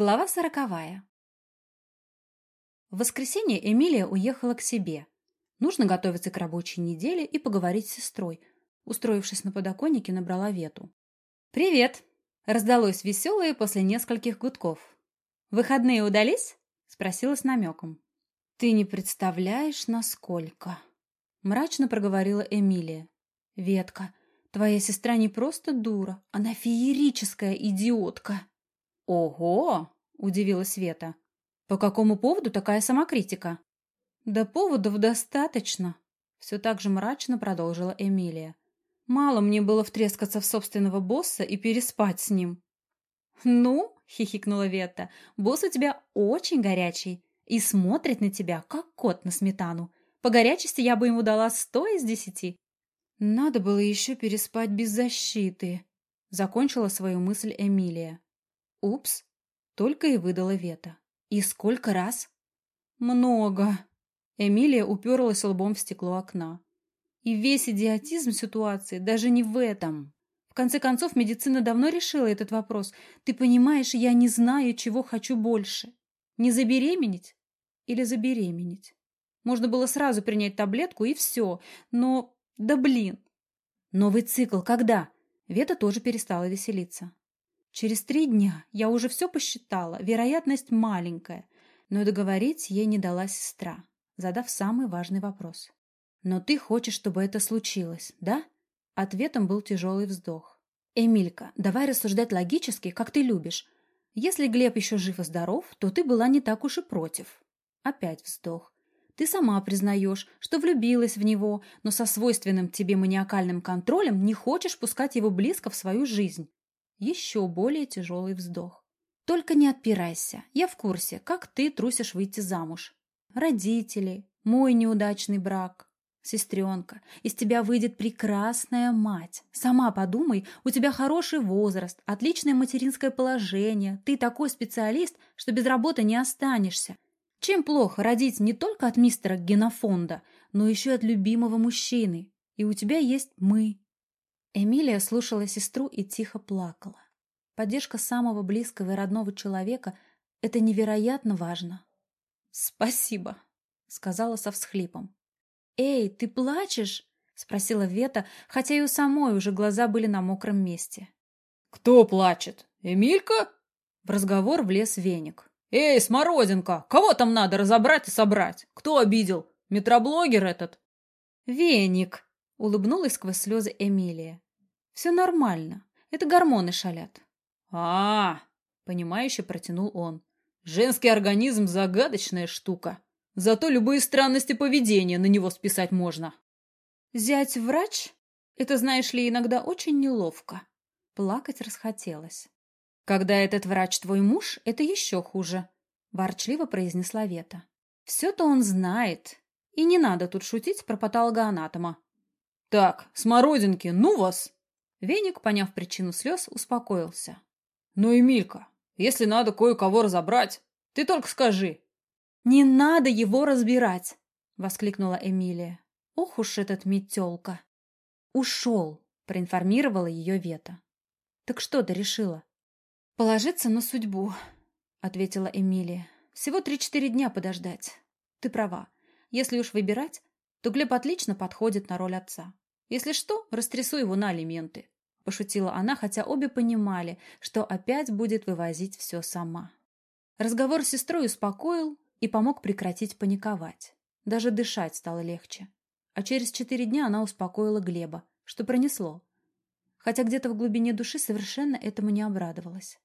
Глава сороковая. В воскресенье Эмилия уехала к себе. Нужно готовиться к рабочей неделе и поговорить с сестрой. Устроившись на подоконнике, набрала Вету. «Привет!» — раздалось веселое после нескольких гудков. «Выходные удались?» — спросила с намеком. «Ты не представляешь, насколько...» — мрачно проговорила Эмилия. «Ветка, твоя сестра не просто дура, она феерическая идиотка!» «Ого!» – удивилась Света. «По какому поводу такая самокритика?» «Да поводов достаточно», – все так же мрачно продолжила Эмилия. «Мало мне было втрескаться в собственного босса и переспать с ним». «Ну», – хихикнула Вета, – «босс у тебя очень горячий и смотрит на тебя, как кот на сметану. По горячести я бы ему дала сто из десяти». «Надо было еще переспать без защиты», – закончила свою мысль Эмилия. «Упс!» — только и выдала Вета. «И сколько раз?» «Много!» Эмилия уперлась лбом в стекло окна. «И весь идиотизм ситуации даже не в этом. В конце концов, медицина давно решила этот вопрос. Ты понимаешь, я не знаю, чего хочу больше. Не забеременеть или забеременеть? Можно было сразу принять таблетку и все. Но... Да блин!» «Новый цикл когда?» Вета тоже перестала веселиться. Через три дня я уже все посчитала, вероятность маленькая, но договорить ей не дала сестра, задав самый важный вопрос. «Но ты хочешь, чтобы это случилось, да?» Ответом был тяжелый вздох. «Эмилька, давай рассуждать логически, как ты любишь. Если Глеб еще жив и здоров, то ты была не так уж и против». Опять вздох. «Ты сама признаешь, что влюбилась в него, но со свойственным тебе маниакальным контролем не хочешь пускать его близко в свою жизнь. Еще более тяжелый вздох. Только не отпирайся. Я в курсе, как ты трусишь выйти замуж. Родители, мой неудачный брак, сестренка. Из тебя выйдет прекрасная мать. Сама подумай, у тебя хороший возраст, отличное материнское положение. Ты такой специалист, что без работы не останешься. Чем плохо родить не только от мистера генофонда, но еще от любимого мужчины. И у тебя есть мы, Эмилия слушала сестру и тихо плакала. Поддержка самого близкого и родного человека — это невероятно важно. «Спасибо», — сказала со всхлипом. «Эй, ты плачешь?» — спросила Вета, хотя и у самой уже глаза были на мокром месте. «Кто плачет? Эмилька?» В разговор влез веник. «Эй, смородинка, кого там надо разобрать и собрать? Кто обидел? Метроблогер этот?» «Веник», Улыбнулась сквозь слезы Эмилия. «Все нормально. Это гормоны шалят». А, -а, -а понимающе протянул он. «Женский организм – загадочная штука. Зато любые странности поведения на него списать можно». «Зять врач? Это, знаешь ли, иногда очень неловко». Плакать расхотелось. «Когда этот врач твой муж, это еще хуже», – ворчливо произнесла Вета. «Все-то он знает. И не надо тут шутить про патологоанатома. «Так, смородинки, ну вас!» Веник, поняв причину слез, успокоился. «Ну, Эмилька, если надо кое-кого разобрать, ты только скажи». «Не надо его разбирать!» — воскликнула Эмилия. «Ох уж этот метелка!» «Ушел!» — проинформировала ее Вета. «Так что ты решила?» «Положиться на судьбу», — ответила Эмилия. «Всего три-четыре дня подождать. Ты права. Если уж выбирать, то Глеб отлично подходит на роль отца. Если что, растрясу его на алименты. Пошутила она, хотя обе понимали, что опять будет вывозить все сама. Разговор с сестрой успокоил и помог прекратить паниковать. Даже дышать стало легче. А через четыре дня она успокоила Глеба, что пронесло. Хотя где-то в глубине души совершенно этому не обрадовалась.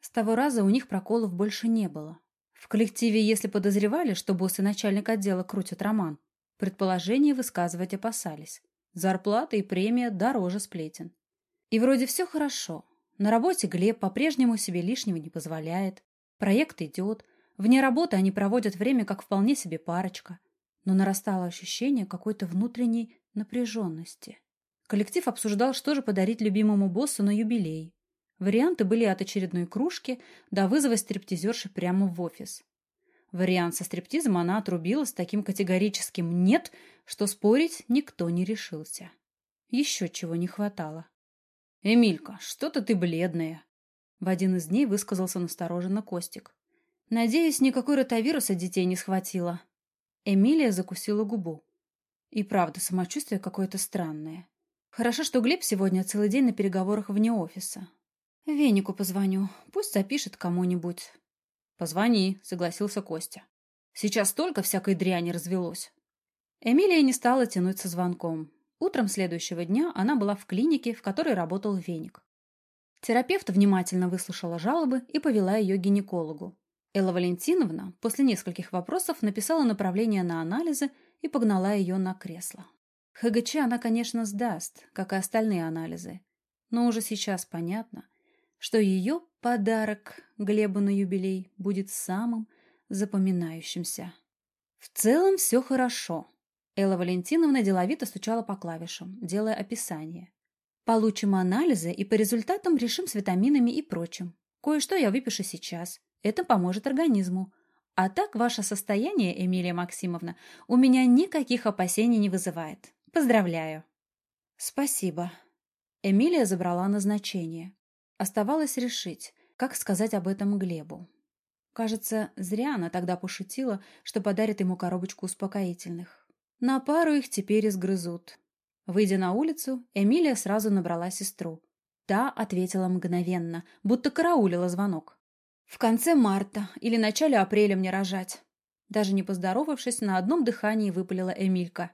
С того раза у них проколов больше не было. В коллективе, если подозревали, что босс и начальник отдела крутят роман, предположения высказывать опасались. Зарплата и премия дороже сплетен. И вроде все хорошо. На работе Глеб по-прежнему себе лишнего не позволяет. Проект идет. Вне работы они проводят время как вполне себе парочка. Но нарастало ощущение какой-то внутренней напряженности. Коллектив обсуждал, что же подарить любимому боссу на юбилей. Варианты были от очередной кружки до вызова стриптизерши прямо в офис. Вариант со стриптизом она отрубила с таким категорическим «нет», что спорить никто не решился. Еще чего не хватало. «Эмилька, что-то ты бледная». В один из дней высказался настороженно Костик. Надеюсь, никакой ротавируса детей не схватило. Эмилия закусила губу. И правда, самочувствие какое-то странное. Хорошо, что Глеб сегодня целый день на переговорах вне офиса. Венику позвоню, пусть запишет кому-нибудь. Позвони, согласился Костя. Сейчас столько всякой дряни развелось. Эмилия не стала тянуть со звонком. Утром следующего дня она была в клинике, в которой работал Веник. Терапевт внимательно выслушала жалобы и повела ее к гинекологу. Элла Валентиновна после нескольких вопросов написала направление на анализы и погнала ее на кресло. ХГЧ она, конечно, сдаст, как и остальные анализы. Но уже сейчас понятно, что ее подарок Глебу на юбилей будет самым запоминающимся. В целом все хорошо. Элла Валентиновна деловито стучала по клавишам, делая описание. Получим анализы и по результатам решим с витаминами и прочим. Кое-что я выпишу сейчас. Это поможет организму. А так ваше состояние, Эмилия Максимовна, у меня никаких опасений не вызывает. Поздравляю. Спасибо. Эмилия забрала назначение. Оставалось решить, как сказать об этом Глебу. Кажется, зря она тогда пошутила, что подарит ему коробочку успокоительных. На пару их теперь изгрызут. Выйдя на улицу, Эмилия сразу набрала сестру. Та ответила мгновенно, будто караулила звонок. В конце марта или начале апреля мне рожать. Даже не поздоровавшись, на одном дыхании выпалила Эмилька.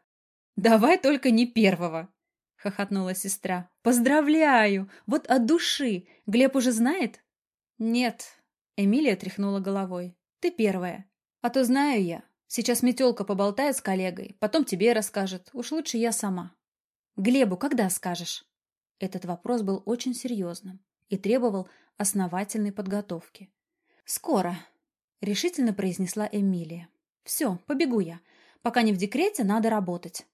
«Давай только не первого!» — хохотнула сестра. «Поздравляю! Вот от души! Глеб уже знает?» «Нет», — Эмилия тряхнула головой. «Ты первая. А то знаю я. Сейчас метелка поболтает с коллегой, потом тебе расскажет. Уж лучше я сама». «Глебу когда скажешь?» Этот вопрос был очень серьезным и требовал основательной подготовки. «Скоро», — решительно произнесла Эмилия. «Все, побегу я. Пока не в декрете, надо работать».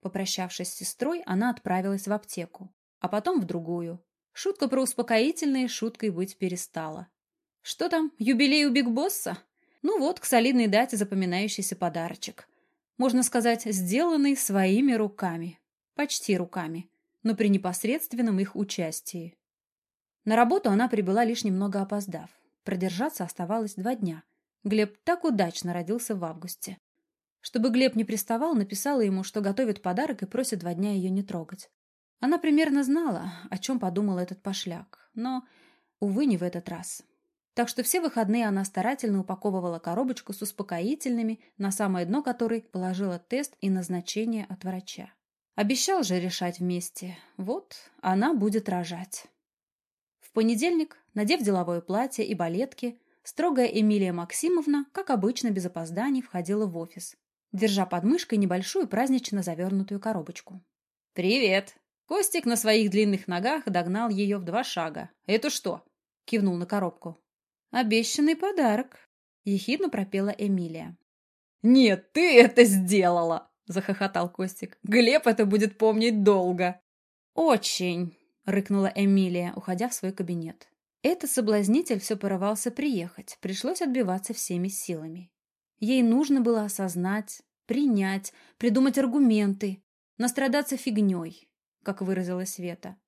Попрощавшись с сестрой, она отправилась в аптеку, а потом в другую. Шутка про успокоительные шуткой быть перестала. Что там, юбилей у Биг Босса? Ну вот, к солидной дате запоминающийся подарочек. Можно сказать, сделанный своими руками. Почти руками, но при непосредственном их участии. На работу она прибыла лишь немного опоздав. Продержаться оставалось два дня. Глеб так удачно родился в августе. Чтобы Глеб не приставал, написала ему, что готовит подарок и просит два дня ее не трогать. Она примерно знала, о чем подумал этот пошляк, но, увы, не в этот раз. Так что все выходные она старательно упаковывала коробочку с успокоительными, на самое дно которой положила тест и назначение от врача. Обещал же решать вместе. Вот, она будет рожать. В понедельник, надев деловое платье и балетки, строгая Эмилия Максимовна, как обычно, без опозданий входила в офис, держа под мышкой небольшую празднично завернутую коробочку. «Привет!» Костик на своих длинных ногах догнал ее в два шага. «Это что?» — кивнул на коробку. «Обещанный подарок», — ехидно пропела Эмилия. «Нет, ты это сделала!» — захохотал Костик. «Глеб это будет помнить долго!» «Очень!» рыкнула Эмилия, уходя в свой кабинет. Этот соблазнитель все порывался приехать, пришлось отбиваться всеми силами. Ей нужно было осознать, принять, придумать аргументы, настрадаться фигней, как выразилась Света.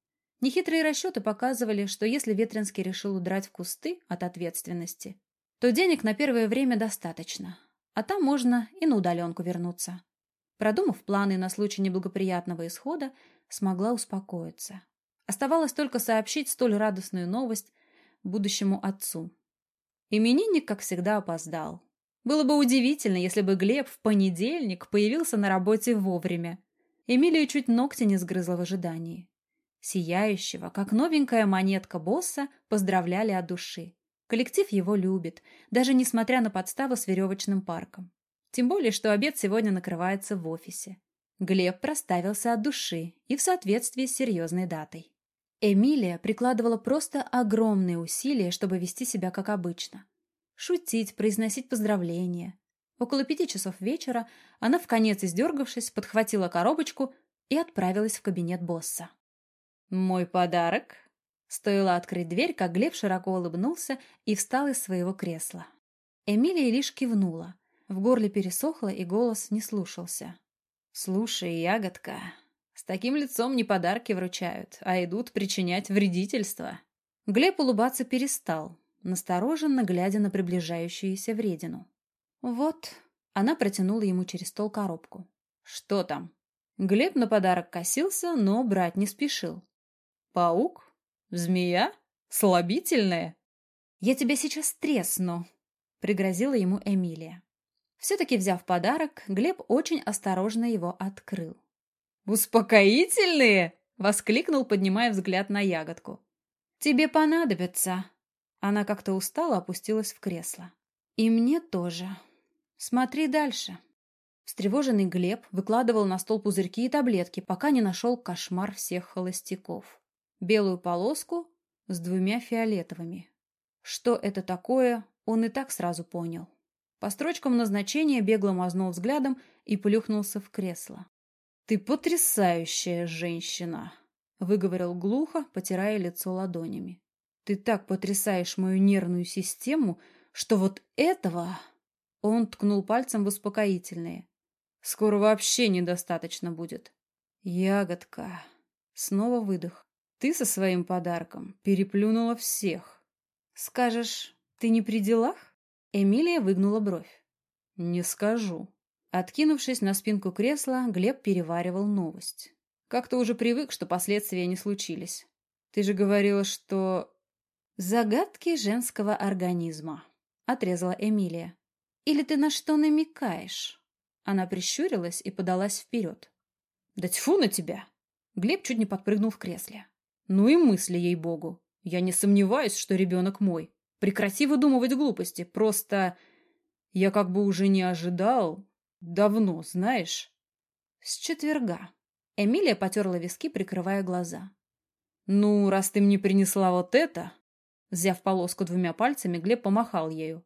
Нехитрые расчеты показывали, что если Ветренский решил удрать в кусты от ответственности, то денег на первое время достаточно, а там можно и на удаленку вернуться. Продумав планы на случай неблагоприятного исхода, смогла успокоиться. Оставалось только сообщить столь радостную новость будущему отцу. Именинник, как всегда, опоздал. Было бы удивительно, если бы Глеб в понедельник появился на работе вовремя. Эмилию чуть ногти не сгрызла в ожидании. Сияющего, как новенькая монетка босса, поздравляли от души. Коллектив его любит, даже несмотря на подставу с веревочным парком. Тем более, что обед сегодня накрывается в офисе. Глеб проставился от души и в соответствии с серьезной датой. Эмилия прикладывала просто огромные усилия, чтобы вести себя как обычно. Шутить, произносить поздравления. Около пяти часов вечера она, в конец издергавшись, подхватила коробочку и отправилась в кабинет босса. «Мой подарок?» Стоило открыть дверь, как Глеб широко улыбнулся и встал из своего кресла. Эмилия лишь кивнула. В горле пересохло, и голос не слушался. «Слушай, ягодка, с таким лицом не подарки вручают, а идут причинять вредительство. Глеб улыбаться перестал, настороженно глядя на приближающуюся вредину. «Вот», — она протянула ему через стол коробку. «Что там?» Глеб на подарок косился, но брать не спешил. «Паук? Змея? Слабительная?» «Я тебя сейчас тресну», — пригрозила ему Эмилия. Все-таки взяв подарок, Глеб очень осторожно его открыл. «Успокоительные?» — воскликнул, поднимая взгляд на ягодку. «Тебе понадобится». Она как-то устала опустилась в кресло. «И мне тоже. Смотри дальше». Встревоженный Глеб выкладывал на стол пузырьки и таблетки, пока не нашел кошмар всех холостяков. Белую полоску с двумя фиолетовыми. Что это такое, он и так сразу понял. По строчкам назначения бегло мазнул взглядом и плюхнулся в кресло. «Ты потрясающая женщина!» выговорил глухо, потирая лицо ладонями. Ты так потрясаешь мою нервную систему, что вот этого... Он ткнул пальцем в успокоительные. Скоро вообще недостаточно будет. Ягодка. Снова выдох. Ты со своим подарком переплюнула всех. Скажешь, ты не при делах? Эмилия выгнула бровь. Не скажу. Откинувшись на спинку кресла, Глеб переваривал новость. Как-то уже привык, что последствия не случились. Ты же говорила, что... Загадки женского организма, отрезала Эмилия. Или ты на что намекаешь? Она прищурилась и подалась вперед. Да тьфу на тебя! Глеб чуть не подпрыгнул в кресле. Ну и мысли, ей-богу. Я не сомневаюсь, что ребенок мой. Прекрати выдумывать глупости. Просто я как бы уже не ожидал. Давно, знаешь. С четверга. Эмилия потерла виски, прикрывая глаза. «Ну, раз ты мне принесла вот это...» Взяв полоску двумя пальцами, Глеб помахал ею.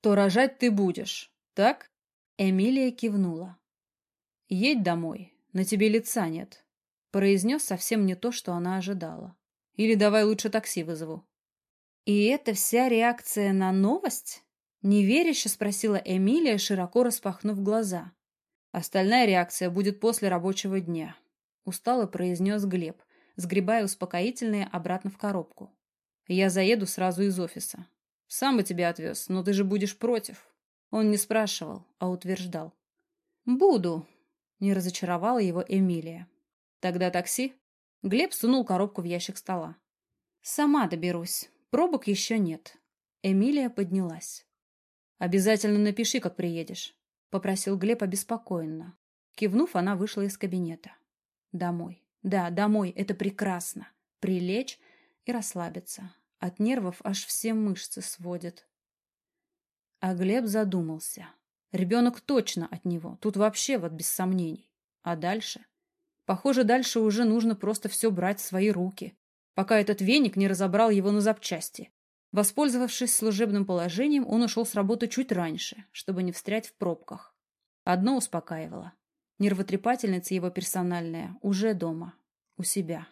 «То рожать ты будешь, так?» Эмилия кивнула. «Едь домой, на тебе лица нет», — произнес совсем не то, что она ожидала. «Или давай лучше такси вызову». «И это вся реакция на новость?» Неверяще спросила Эмилия, широко распахнув глаза. «Остальная реакция будет после рабочего дня», устало произнес Глеб, сгребая успокоительные обратно в коробку. Я заеду сразу из офиса. Сам бы тебя отвез, но ты же будешь против. Он не спрашивал, а утверждал. Буду, не разочаровала его Эмилия. Тогда такси? Глеб сунул коробку в ящик стола. Сама доберусь. Пробок еще нет. Эмилия поднялась. Обязательно напиши, как приедешь, попросил Глеб обеспокоенно. Кивнув, она вышла из кабинета. Домой. Да, домой. Это прекрасно. Прилечь и расслабиться. От нервов аж все мышцы сводят. А Глеб задумался. Ребенок точно от него. Тут вообще вот без сомнений. А дальше? Похоже, дальше уже нужно просто все брать в свои руки, пока этот веник не разобрал его на запчасти. Воспользовавшись служебным положением, он ушел с работы чуть раньше, чтобы не встрять в пробках. Одно успокаивало. Нервотрепательница его персональная уже дома, у себя.